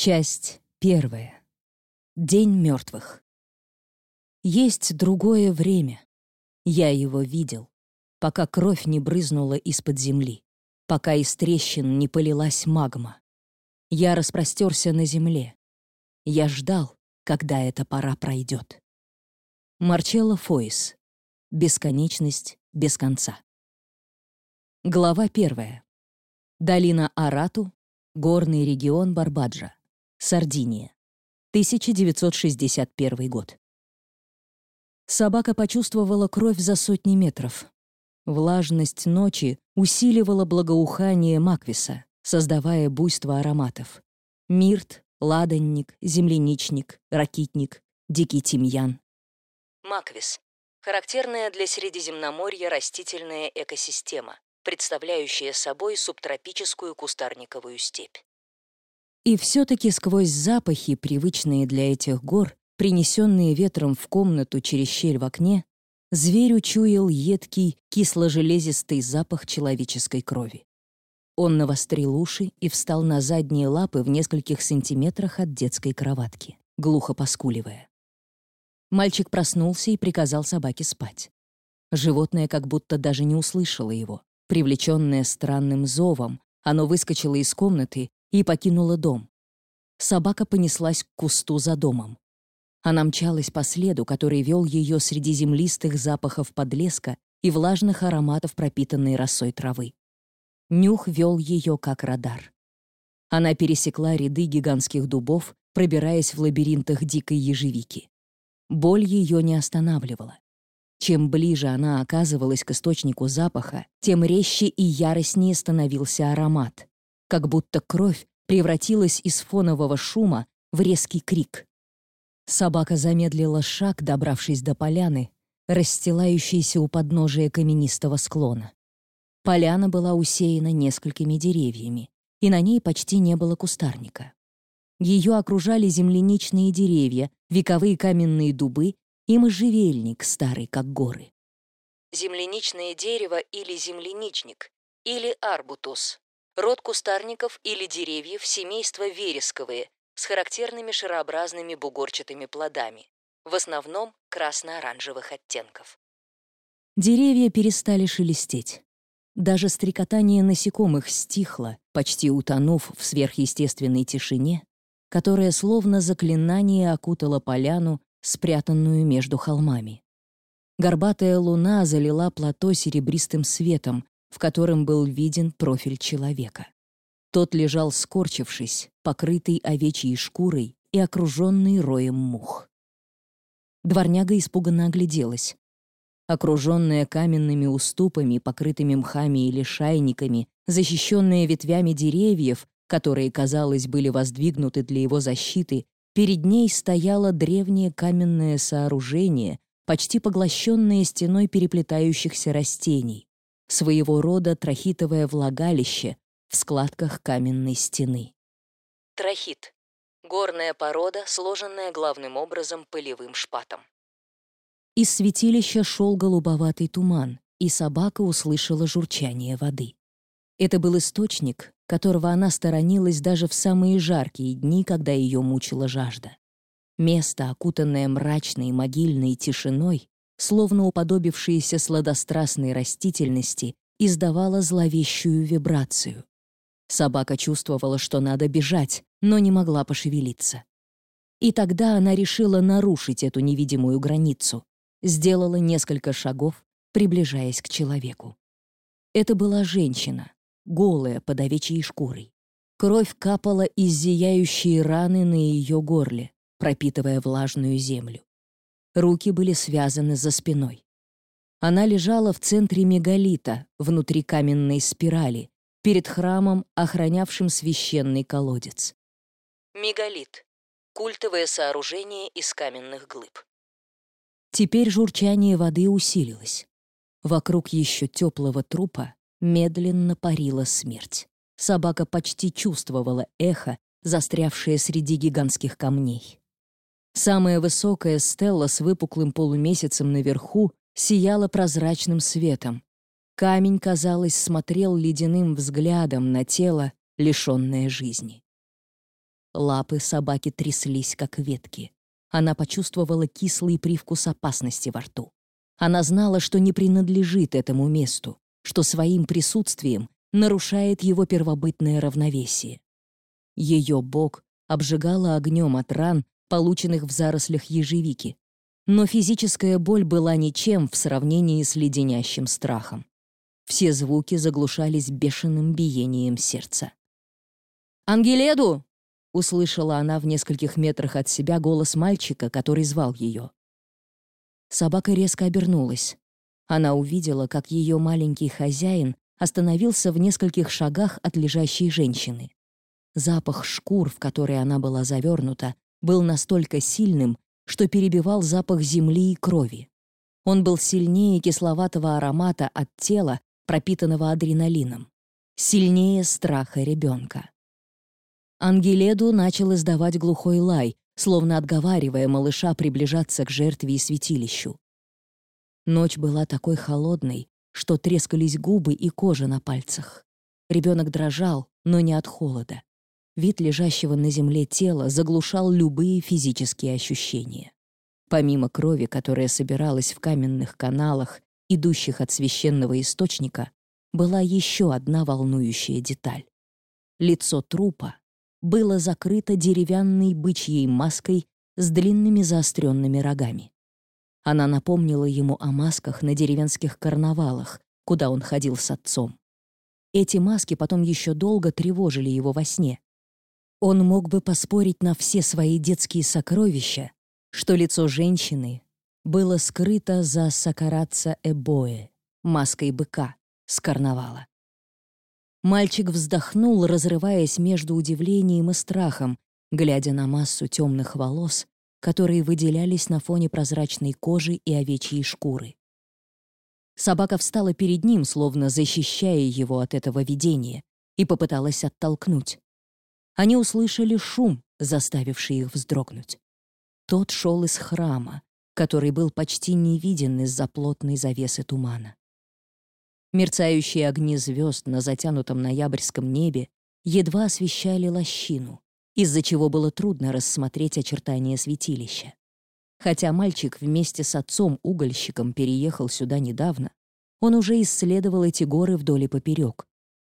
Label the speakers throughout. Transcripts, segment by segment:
Speaker 1: Часть первая. День мертвых. Есть другое время. Я его видел, пока кровь не брызнула из-под земли, пока из трещин не полилась магма. Я распростерся на земле. Я ждал, когда эта пора пройдет. Марчелло Фойс. Бесконечность без конца. Глава первая. Долина Арату, горный регион Барбаджа. Сардиния. 1961 год. Собака почувствовала кровь за сотни метров. Влажность ночи усиливала благоухание маквиса, создавая буйство ароматов. Мирт, ладанник, земляничник, ракитник, дикий тимьян. Маквис — характерная для Средиземноморья растительная экосистема, представляющая собой субтропическую кустарниковую степь. И все-таки сквозь запахи, привычные для этих гор, принесенные ветром в комнату через щель в окне, зверь учуял едкий, кисло-железистый запах человеческой крови. Он навострил уши и встал на задние лапы в нескольких сантиметрах от детской кроватки, глухо поскуливая. Мальчик проснулся и приказал собаке спать. Животное как будто даже не услышало его. Привлеченное странным зовом, оно выскочило из комнаты и покинула дом. Собака понеслась к кусту за домом. Она мчалась по следу, который вел ее среди землистых запахов подлеска и влажных ароматов пропитанной росой травы. Нюх вел ее как радар. Она пересекла ряды гигантских дубов, пробираясь в лабиринтах дикой ежевики. Боль ее не останавливала. Чем ближе она оказывалась к источнику запаха, тем резче и яростнее становился аромат как будто кровь превратилась из фонового шума в резкий крик. Собака замедлила шаг, добравшись до поляны, расстилающейся у подножия каменистого склона. Поляна была усеяна несколькими деревьями, и на ней почти не было кустарника. Ее окружали земляничные деревья, вековые каменные дубы и можжевельник, старый как горы. Земляничное дерево или земляничник, или арбутус род кустарников или деревьев семейства вересковые с характерными шарообразными бугорчатыми плодами, в основном красно-оранжевых оттенков. Деревья перестали шелестеть. Даже стрекотание насекомых стихло, почти утонув в сверхъестественной тишине, которая словно заклинание окутала поляну, спрятанную между холмами. Горбатая луна залила плато серебристым светом, в котором был виден профиль человека. Тот лежал скорчившись, покрытый овечьей шкурой и окруженный роем мух. Дворняга испуганно огляделась. Окруженная каменными уступами, покрытыми мхами или шайниками, защищенная ветвями деревьев, которые, казалось, были воздвигнуты для его защиты, перед ней стояло древнее каменное сооружение, почти поглощенное стеной переплетающихся растений своего рода трахитовое влагалище в складках каменной стены. Трахит — горная порода, сложенная главным образом пылевым шпатом. Из святилища шел голубоватый туман, и собака услышала журчание воды. Это был источник, которого она сторонилась даже в самые жаркие дни, когда ее мучила жажда. Место, окутанное мрачной могильной тишиной, словно уподобившееся сладострастной растительности, издавала зловещую вибрацию. Собака чувствовала, что надо бежать, но не могла пошевелиться. И тогда она решила нарушить эту невидимую границу, сделала несколько шагов, приближаясь к человеку. Это была женщина, голая под овечьей шкурой. Кровь капала из зияющей раны на ее горле, пропитывая влажную землю. Руки были связаны за спиной. Она лежала в центре мегалита, внутри каменной спирали, перед храмом, охранявшим священный колодец. Мегалит — культовое сооружение из каменных глыб. Теперь журчание воды усилилось. Вокруг еще теплого трупа медленно парила смерть. Собака почти чувствовала эхо, застрявшее среди гигантских камней. Самая высокая стелла с выпуклым полумесяцем наверху сияла прозрачным светом. Камень, казалось, смотрел ледяным взглядом на тело, лишенное жизни. Лапы собаки тряслись, как ветки. Она почувствовала кислый привкус опасности во рту. Она знала, что не принадлежит этому месту, что своим присутствием нарушает его первобытное равновесие. Ее бок обжигала огнем от ран, полученных в зарослях ежевики, но физическая боль была ничем в сравнении с леденящим страхом. Все звуки заглушались бешеным биением сердца. «Ангеледу!» — услышала она в нескольких метрах от себя голос мальчика, который звал ее. Собака резко обернулась. Она увидела, как ее маленький хозяин остановился в нескольких шагах от лежащей женщины. Запах шкур, в которые она была завернута, был настолько сильным, что перебивал запах земли и крови. Он был сильнее кисловатого аромата от тела, пропитанного адреналином. Сильнее страха ребенка. Ангеледу начал издавать глухой лай, словно отговаривая малыша приближаться к жертве и святилищу. Ночь была такой холодной, что трескались губы и кожа на пальцах. Ребенок дрожал, но не от холода. Вид лежащего на земле тела заглушал любые физические ощущения. Помимо крови, которая собиралась в каменных каналах, идущих от священного источника, была еще одна волнующая деталь. Лицо трупа было закрыто деревянной бычьей маской с длинными заостренными рогами. Она напомнила ему о масках на деревенских карнавалах, куда он ходил с отцом. Эти маски потом еще долго тревожили его во сне. Он мог бы поспорить на все свои детские сокровища, что лицо женщины было скрыто за сакараца эбоэ, маской быка, с карнавала. Мальчик вздохнул, разрываясь между удивлением и страхом, глядя на массу темных волос, которые выделялись на фоне прозрачной кожи и овечьей шкуры. Собака встала перед ним, словно защищая его от этого видения, и попыталась оттолкнуть. Они услышали шум, заставивший их вздрогнуть. Тот шел из храма, который был почти не виден из-за плотной завесы тумана. Мерцающие огни звезд на затянутом ноябрьском небе едва освещали лощину, из-за чего было трудно рассмотреть очертания святилища. Хотя мальчик вместе с отцом-угольщиком переехал сюда недавно, он уже исследовал эти горы вдоль и поперек,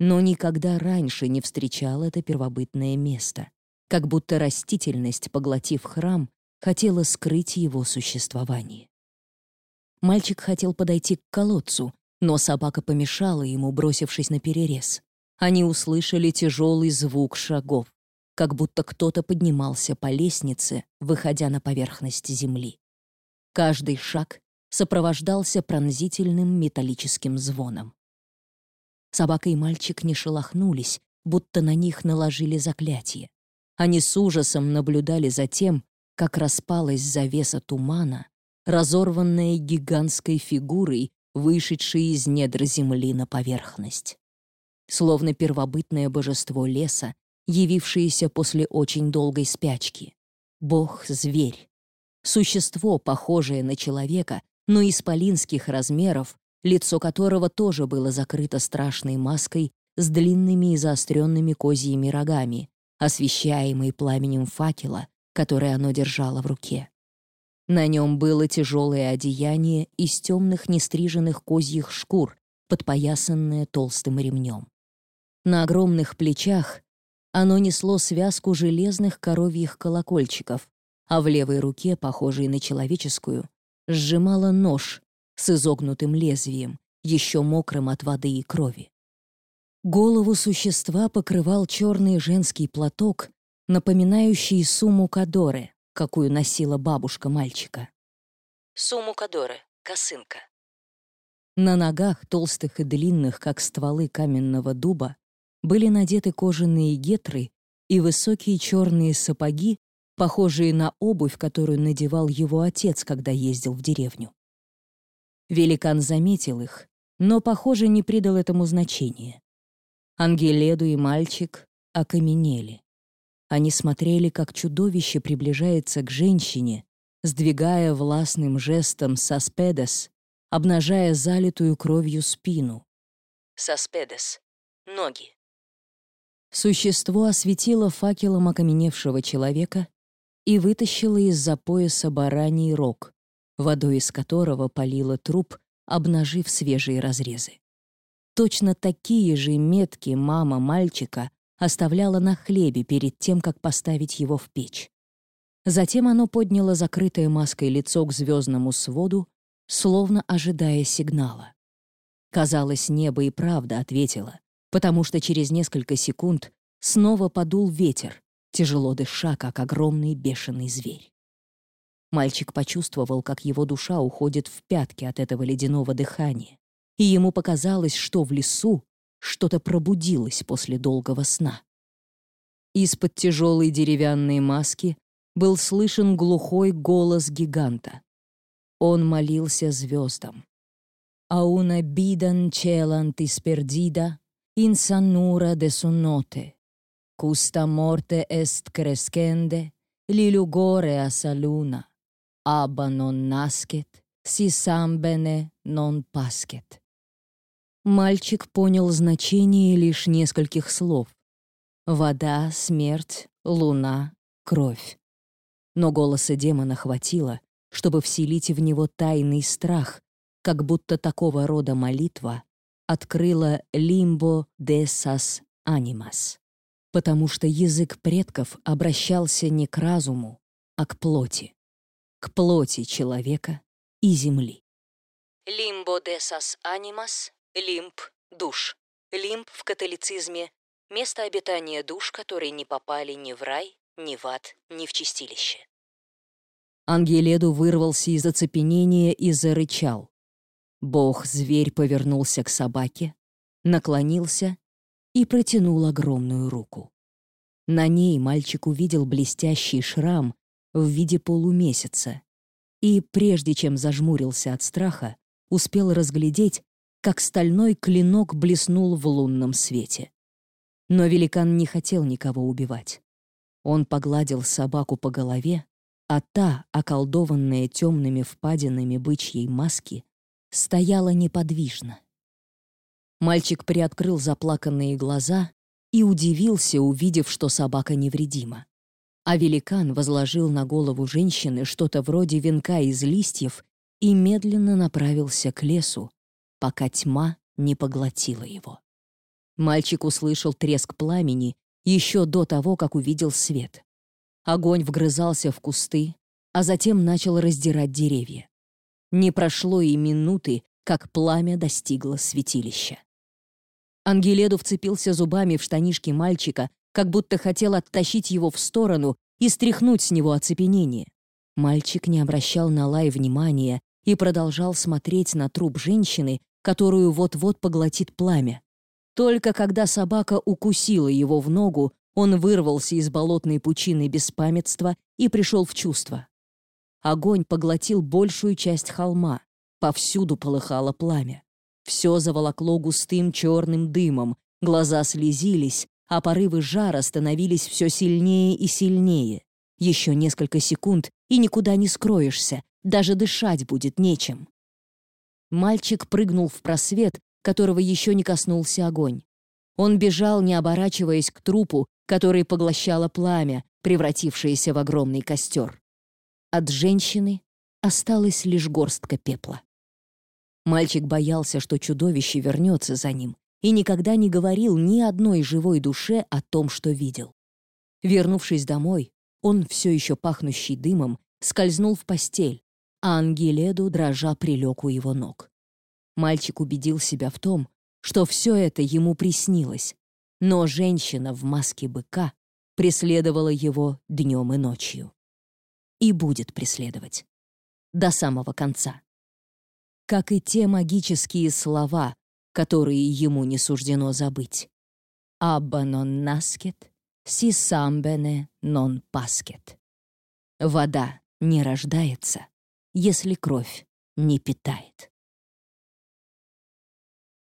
Speaker 1: но никогда раньше не встречал это первобытное место, как будто растительность, поглотив храм, хотела скрыть его существование. Мальчик хотел подойти к колодцу, но собака помешала ему, бросившись на перерез. Они услышали тяжелый звук шагов, как будто кто-то поднимался по лестнице, выходя на поверхность земли. Каждый шаг сопровождался пронзительным металлическим звоном. Собака и мальчик не шелохнулись, будто на них наложили заклятие. Они с ужасом наблюдали за тем, как распалась завеса тумана, разорванная гигантской фигурой, вышедшей из недр земли на поверхность. Словно первобытное божество леса, явившееся после очень долгой спячки. Бог-зверь. Существо, похожее на человека, но исполинских размеров, лицо которого тоже было закрыто страшной маской с длинными и заостренными козьими рогами, освещаемой пламенем факела, который оно держало в руке. На нем было тяжелое одеяние из темных нестриженных козьих шкур, подпоясанное толстым ремнем. На огромных плечах оно несло связку железных коровьих колокольчиков, а в левой руке, похожей на человеческую, сжимало нож с изогнутым лезвием, еще мокрым от воды и крови. Голову существа покрывал черный женский платок, напоминающий сумму кадоры, какую носила бабушка мальчика.
Speaker 2: Суму Кадоре, косынка.
Speaker 1: На ногах, толстых и длинных, как стволы каменного дуба, были надеты кожаные гетры и высокие черные сапоги, похожие на обувь, которую надевал его отец, когда ездил в деревню. Великан заметил их, но, похоже, не придал этому значения. Ангеледу и мальчик окаменели. Они смотрели, как чудовище приближается к женщине, сдвигая властным жестом саспедес, обнажая залитую кровью спину.
Speaker 2: Саспедес. Ноги.
Speaker 1: Существо осветило факелом окаменевшего человека и вытащило из-за пояса бараний рог, водой из которого полило труп, обнажив свежие разрезы. Точно такие же метки мама мальчика оставляла на хлебе перед тем, как поставить его в печь. Затем оно подняло закрытое маской лицо к звездному своду, словно ожидая сигнала. Казалось, небо и правда ответило, потому что через несколько секунд снова подул ветер, тяжело дыша, как огромный бешеный зверь. Мальчик почувствовал, как его душа уходит в пятки от этого ледяного дыхания, и ему показалось, что в лесу что-то пробудилось после долгого сна. Из-под тяжелой деревянной маски был слышен глухой голос гиганта. Он молился звездам. «Ауна бидан челант испердида, инсанура де сонноте, custa morte est crescende, lilugore a abba non nascet, si самбене non паскет». Мальчик понял значение лишь нескольких слов. Вода, смерть, луна, кровь. Но голоса демона хватило, чтобы вселить в него тайный страх, как будто такого рода молитва открыла «лимбо де сас анимас», потому что язык предков обращался не к разуму, а к плоти, к плоти человека и земли.
Speaker 2: Лимбо де сас анимас, лимб – душ. Лимб в католицизме – место обитания душ, которые не попали ни в рай, ни в ад, ни в чистилище.
Speaker 1: Ангеледу вырвался из оцепенения и зарычал. Бог-зверь повернулся к собаке, наклонился и протянул огромную руку. На ней мальчик увидел блестящий шрам в виде полумесяца и, прежде чем зажмурился от страха, успел разглядеть, как стальной клинок блеснул в лунном свете. Но великан не хотел никого убивать. Он погладил собаку по голове, а та, околдованная темными впадинами бычьей маски, стояла неподвижно. Мальчик приоткрыл заплаканные глаза и удивился, увидев, что собака невредима. А великан возложил на голову женщины что-то вроде венка из листьев и медленно направился к лесу, пока тьма не поглотила его. Мальчик услышал треск пламени еще до того, как увидел свет. Огонь вгрызался в кусты, а затем начал раздирать деревья. Не прошло и минуты, как пламя достигло святилища. Ангеледу вцепился зубами в штанишки мальчика, как будто хотел оттащить его в сторону и стряхнуть с него оцепенение. Мальчик не обращал на лай внимания и продолжал смотреть на труп женщины, которую вот-вот поглотит пламя. Только когда собака укусила его в ногу, он вырвался из болотной пучины беспамятства и пришел в чувство. Огонь поглотил большую часть холма. Повсюду полыхало пламя. Все заволокло густым черным дымом, глаза слезились, а порывы жара становились все сильнее и сильнее. Еще несколько секунд, и никуда не скроешься, даже дышать будет нечем. Мальчик прыгнул в просвет, которого еще не коснулся огонь. Он бежал, не оборачиваясь к трупу, который поглощало пламя, превратившееся в огромный костер. От женщины осталась лишь горстка пепла. Мальчик боялся, что чудовище вернется за ним, и никогда не говорил ни одной живой душе о том, что видел. Вернувшись домой, он, все еще пахнущий дымом, скользнул в постель, а Ангеледу дрожа прилег у его ног. Мальчик убедил себя в том, что все это ему приснилось, но женщина в маске быка преследовала его днем и ночью. И будет преследовать. До самого конца. Как и те магические слова, которые ему не суждено забыть. «Абба нон наскет, си самбене нон паскет». Вода не рождается, если кровь не питает.